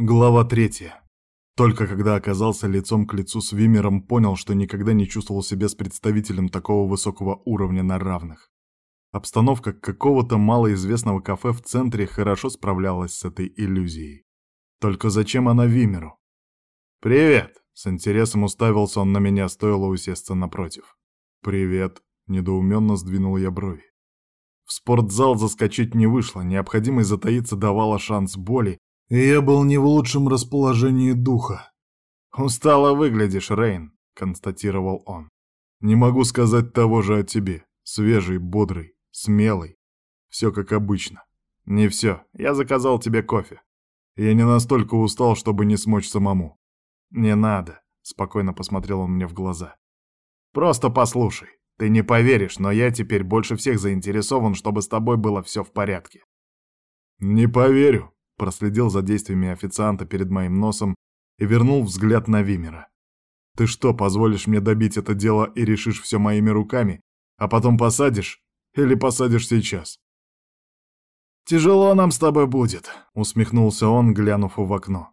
Глава третья. Только когда оказался лицом к лицу с Вимером, понял, что никогда не чувствовал себя с представителем такого высокого уровня на равных. Обстановка какого-то малоизвестного кафе в центре хорошо справлялась с этой иллюзией. Только зачем она Вимеру? «Привет!» — с интересом уставился он на меня, стоило усесться напротив. «Привет!» — недоуменно сдвинул я брови. В спортзал заскочить не вышло, необходимость затаиться давала шанс боли, я был не в лучшем расположении духа. «Устало выглядишь, Рейн», — констатировал он. «Не могу сказать того же о тебе. Свежий, бодрый, смелый. Все как обычно. Не все. Я заказал тебе кофе. Я не настолько устал, чтобы не смочь самому. Не надо», — спокойно посмотрел он мне в глаза. «Просто послушай. Ты не поверишь, но я теперь больше всех заинтересован, чтобы с тобой было все в порядке». «Не поверю», проследил за действиями официанта перед моим носом и вернул взгляд на Вимера. «Ты что, позволишь мне добить это дело и решишь все моими руками, а потом посадишь? Или посадишь сейчас?» «Тяжело нам с тобой будет», — усмехнулся он, глянув в окно.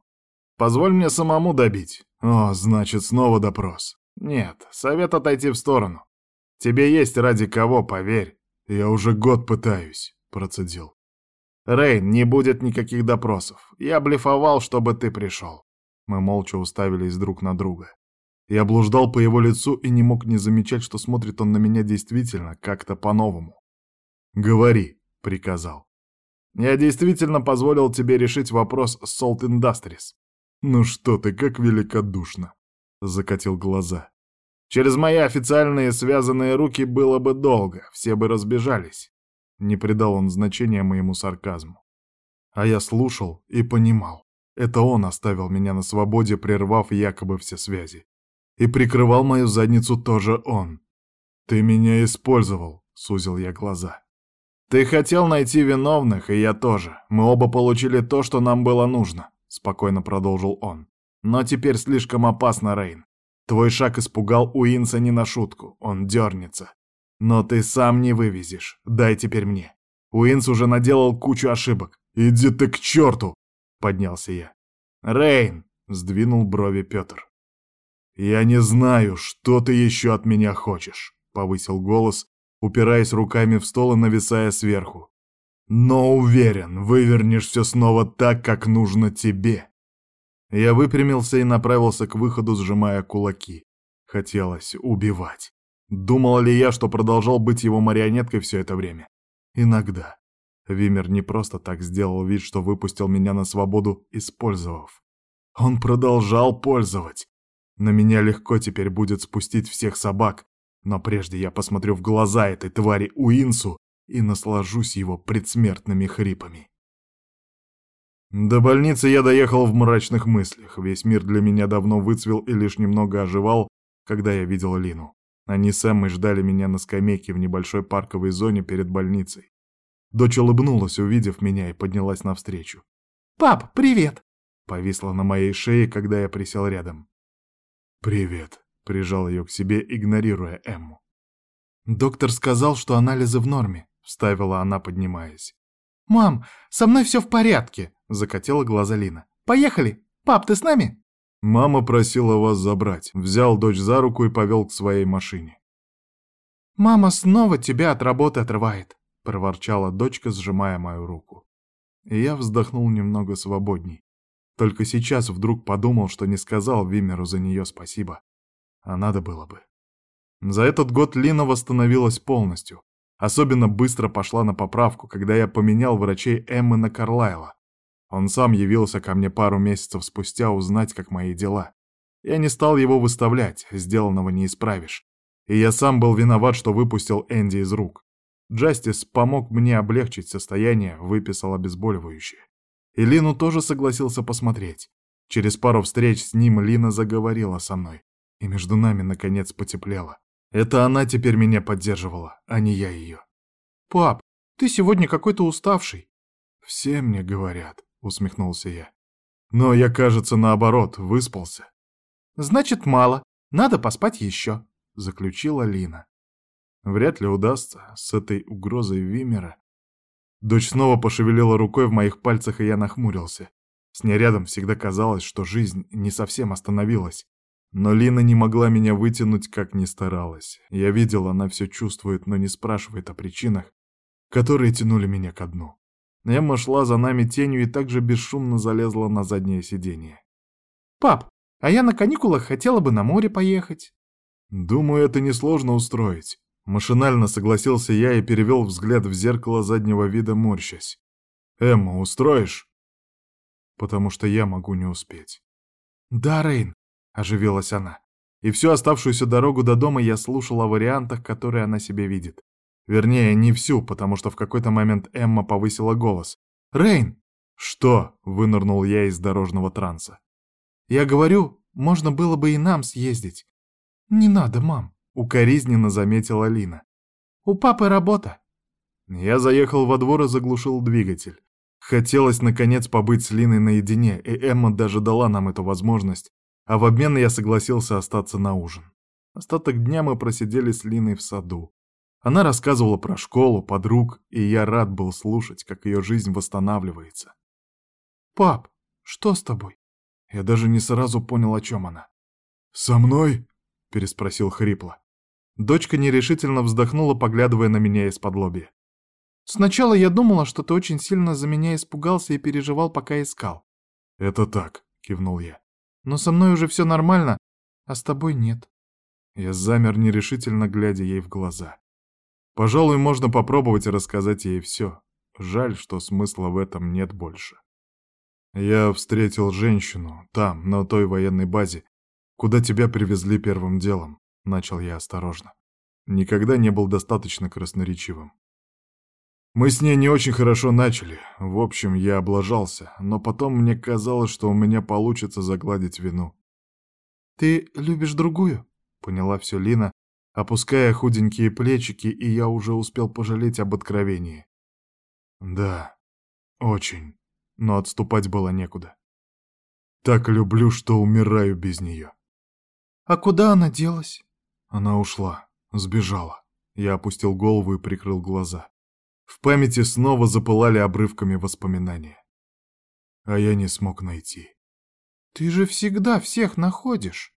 «Позволь мне самому добить». «О, значит, снова допрос». «Нет, совет отойти в сторону. Тебе есть ради кого, поверь». «Я уже год пытаюсь», — процедил. «Рейн, не будет никаких допросов. Я блефовал, чтобы ты пришел». Мы молча уставились друг на друга. Я блуждал по его лицу и не мог не замечать, что смотрит он на меня действительно как-то по-новому. «Говори», — приказал. «Я действительно позволил тебе решить вопрос с Salt Industries». «Ну что ты, как великодушно!» — закатил глаза. «Через мои официальные связанные руки было бы долго, все бы разбежались. Не придал он значения моему сарказму. А я слушал и понимал. Это он оставил меня на свободе, прервав якобы все связи. И прикрывал мою задницу тоже он. «Ты меня использовал», — сузил я глаза. «Ты хотел найти виновных, и я тоже. Мы оба получили то, что нам было нужно», — спокойно продолжил он. «Но теперь слишком опасно, Рейн. Твой шаг испугал Уинса не на шутку. Он дернется. Но ты сам не вывезешь. Дай теперь мне. Уинс уже наделал кучу ошибок. Иди ты к черту! Поднялся я. Рейн! Сдвинул брови Петр. «Я не знаю, что ты еще от меня хочешь», — повысил голос, упираясь руками в стол и нависая сверху. «Но уверен, вывернешь все снова так, как нужно тебе». Я выпрямился и направился к выходу, сжимая кулаки. Хотелось убивать. Думал ли я, что продолжал быть его марионеткой все это время? Иногда. Вимер не просто так сделал вид, что выпустил меня на свободу, использовав. Он продолжал пользовать. На меня легко теперь будет спустить всех собак, но прежде я посмотрю в глаза этой твари Уинсу и наслажусь его предсмертными хрипами. До больницы я доехал в мрачных мыслях. Весь мир для меня давно выцвел и лишь немного оживал, когда я видел Лину. Они с Эммой ждали меня на скамейке в небольшой парковой зоне перед больницей. Дочь улыбнулась, увидев меня, и поднялась навстречу. «Пап, привет!» Повисла на моей шее, когда я присел рядом. «Привет», — прижал ее к себе, игнорируя Эмму. «Доктор сказал, что анализы в норме», — вставила она, поднимаясь. «Мам, со мной все в порядке», — закатила глаза Лина. «Поехали! Пап, ты с нами?» «Мама просила вас забрать». Взял дочь за руку и повел к своей машине. «Мама снова тебя от работы отрывает», — проворчала дочка, сжимая мою руку. И я вздохнул немного свободней. Только сейчас вдруг подумал, что не сказал Вимеру за нее спасибо. А надо было бы. За этот год Лина восстановилась полностью. Особенно быстро пошла на поправку, когда я поменял врачей Эммы на Карлайла. Он сам явился ко мне пару месяцев спустя узнать, как мои дела. Я не стал его выставлять, сделанного не исправишь. И я сам был виноват, что выпустил Энди из рук. Джастис помог мне облегчить состояние, выписал обезболивающее. И Лину тоже согласился посмотреть. Через пару встреч с ним Лина заговорила со мной. И между нами, наконец, потеплело. Это она теперь меня поддерживала, а не я ее. «Пап, ты сегодня какой-то уставший». «Все мне говорят», усмехнулся я. Но я, кажется, наоборот, выспался. Значит, мало. Надо поспать еще, заключила Лина. Вряд ли удастся с этой угрозой Вимера. Дочь снова пошевелила рукой в моих пальцах, и я нахмурился. С ней рядом всегда казалось, что жизнь не совсем остановилась. Но Лина не могла меня вытянуть, как ни старалась. Я видел, она все чувствует, но не спрашивает о причинах, которые тянули меня ко дну. Эмма шла за нами тенью и также бесшумно залезла на заднее сиденье. «Пап, а я на каникулах хотела бы на море поехать». «Думаю, это несложно устроить». Машинально согласился я и перевел взгляд в зеркало заднего вида, морщась. «Эмма, устроишь?» потому что я могу не успеть. «Да, Рейн», — оживилась она. И всю оставшуюся дорогу до дома я слушал о вариантах, которые она себе видит. Вернее, не всю, потому что в какой-то момент Эмма повысила голос. «Рейн!» «Что?» — вынырнул я из дорожного транса. «Я говорю, можно было бы и нам съездить». «Не надо, мам», — укоризненно заметила Лина. «У папы работа». Я заехал во двор и заглушил двигатель. Хотелось, наконец, побыть с Линой наедине, и Эмма даже дала нам эту возможность, а в обмен я согласился остаться на ужин. Остаток дня мы просидели с Линой в саду. Она рассказывала про школу, подруг, и я рад был слушать, как ее жизнь восстанавливается. «Пап, что с тобой?» Я даже не сразу понял, о чем она. «Со мной?» — переспросил хрипло. Дочка нерешительно вздохнула, поглядывая на меня из-под лобья. Сначала я думала, что ты очень сильно за меня испугался и переживал, пока искал. Это так, кивнул я. Но со мной уже все нормально, а с тобой нет. Я замер нерешительно, глядя ей в глаза. Пожалуй, можно попробовать рассказать ей все. Жаль, что смысла в этом нет больше. Я встретил женщину там, на той военной базе, куда тебя привезли первым делом, начал я осторожно. Никогда не был достаточно красноречивым. Мы с ней не очень хорошо начали. В общем, я облажался, но потом мне казалось, что у меня получится загладить вину. «Ты любишь другую?» — поняла все Лина, опуская худенькие плечики, и я уже успел пожалеть об откровении. «Да, очень, но отступать было некуда. Так люблю, что умираю без нее». «А куда она делась?» Она ушла, сбежала. Я опустил голову и прикрыл глаза. В памяти снова запылали обрывками воспоминания. А я не смог найти. «Ты же всегда всех находишь!»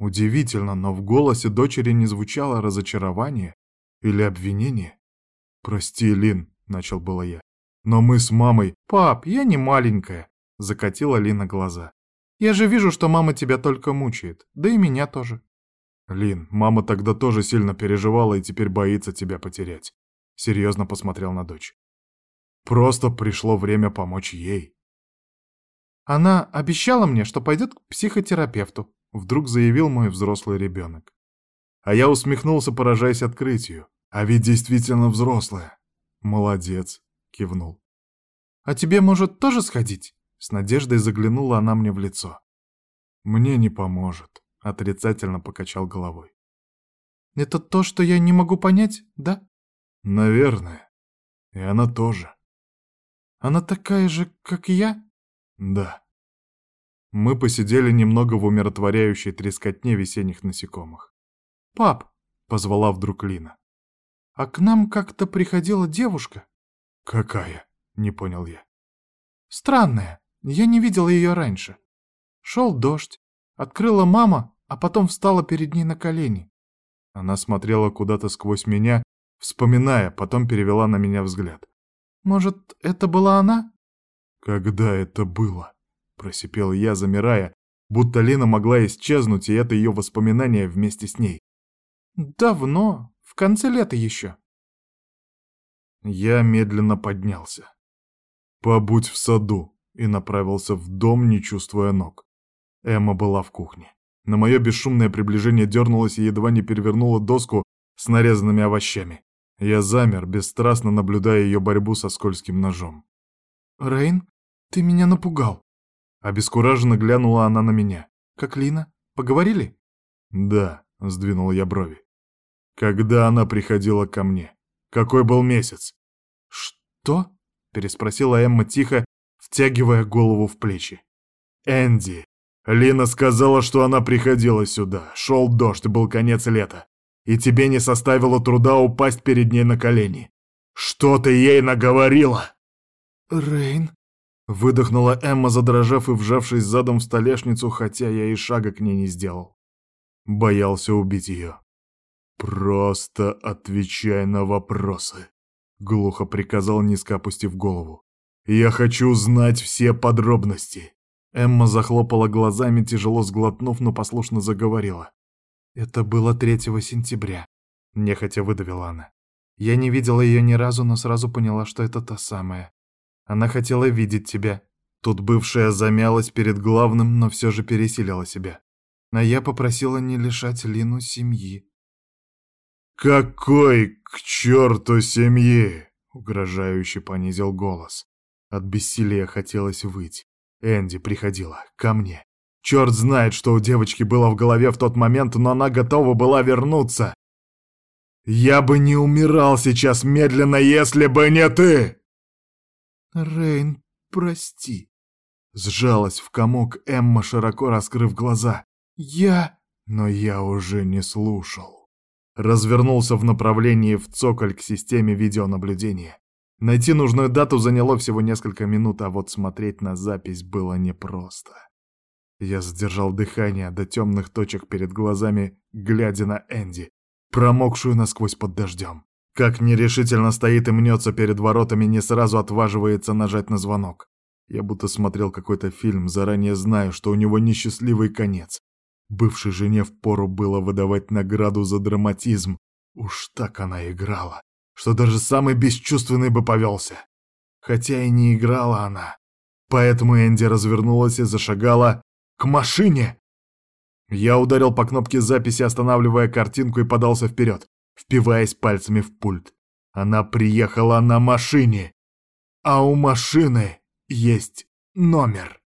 Удивительно, но в голосе дочери не звучало разочарование или обвинение. «Прости, Лин», — начал было я, — «но мы с мамой...» «Пап, я не маленькая», — закатила Лина глаза. «Я же вижу, что мама тебя только мучает, да и меня тоже». «Лин, мама тогда тоже сильно переживала и теперь боится тебя потерять серьезно посмотрел на дочь. Просто пришло время помочь ей. Она обещала мне, что пойдет к психотерапевту, вдруг заявил мой взрослый ребенок. А я усмехнулся, поражаясь открытию. А ведь действительно взрослая. Молодец, кивнул. А тебе, может, тоже сходить? С надеждой заглянула она мне в лицо. Мне не поможет, отрицательно покачал головой. Это то, что я не могу понять, да? Наверное. И она тоже. Она такая же, как я? Да. Мы посидели немного в умиротворяющей трескотне весенних насекомых. «Пап!» — позвала вдруг Лина. «А к нам как-то приходила девушка». «Какая?» — не понял я. «Странная. Я не видел ее раньше. Шел дождь. Открыла мама, а потом встала перед ней на колени. Она смотрела куда-то сквозь меня, вспоминая, потом перевела на меня взгляд. «Может, это была она?» «Когда это было?» — просипел я, замирая, будто Лена могла исчезнуть, и это ее воспоминания вместе с ней. «Давно, в конце лета еще». Я медленно поднялся. «Побудь в саду», и направился в дом, не чувствуя ног. Эмма была в кухне. На мое бесшумное приближение дернулась и едва не перевернула доску с нарезанными овощами. Я замер, бесстрастно наблюдая ее борьбу со скользким ножом. «Рейн, ты меня напугал!» Обескураженно глянула она на меня. «Как Лина? Поговорили?» «Да», — сдвинул я брови. «Когда она приходила ко мне? Какой был месяц?» «Что?» — переспросила Эмма тихо, втягивая голову в плечи. «Энди. Лина сказала, что она приходила сюда. Шел дождь, был конец лета и тебе не составило труда упасть перед ней на колени. Что ты ей наговорила?» «Рейн...» Выдохнула Эмма, задрожав и вжавшись задом в столешницу, хотя я и шага к ней не сделал. Боялся убить ее. «Просто отвечай на вопросы», — глухо приказал, низко опустив голову. «Я хочу знать все подробности». Эмма захлопала глазами, тяжело сглотнув, но послушно заговорила. «Это было 3 сентября», — нехотя выдавила она. «Я не видела ее ни разу, но сразу поняла, что это та самая. Она хотела видеть тебя». Тут бывшая замялась перед главным, но все же пересилила себя. А я попросила не лишать Лину семьи. «Какой к черту семьи?» — угрожающе понизил голос. От бессилия хотелось выть. Энди приходила ко мне. Черт знает, что у девочки было в голове в тот момент, но она готова была вернуться. Я бы не умирал сейчас медленно, если бы не ты!» «Рейн, прости!» Сжалась в комок Эмма, широко раскрыв глаза. «Я...» Но я уже не слушал. Развернулся в направлении в цоколь к системе видеонаблюдения. Найти нужную дату заняло всего несколько минут, а вот смотреть на запись было непросто. Я задержал дыхание до темных точек перед глазами, глядя на Энди, промокшую насквозь под дождем. Как нерешительно стоит и мнется перед воротами, не сразу отваживается нажать на звонок. Я будто смотрел какой-то фильм, заранее знаю, что у него несчастливый конец. Бывшей жене впору было выдавать награду за драматизм. Уж так она играла, что даже самый бесчувственный бы повелся. Хотя и не играла она. Поэтому Энди развернулась и зашагала к машине. Я ударил по кнопке записи, останавливая картинку и подался вперед впиваясь пальцами в пульт. Она приехала на машине, а у машины есть номер.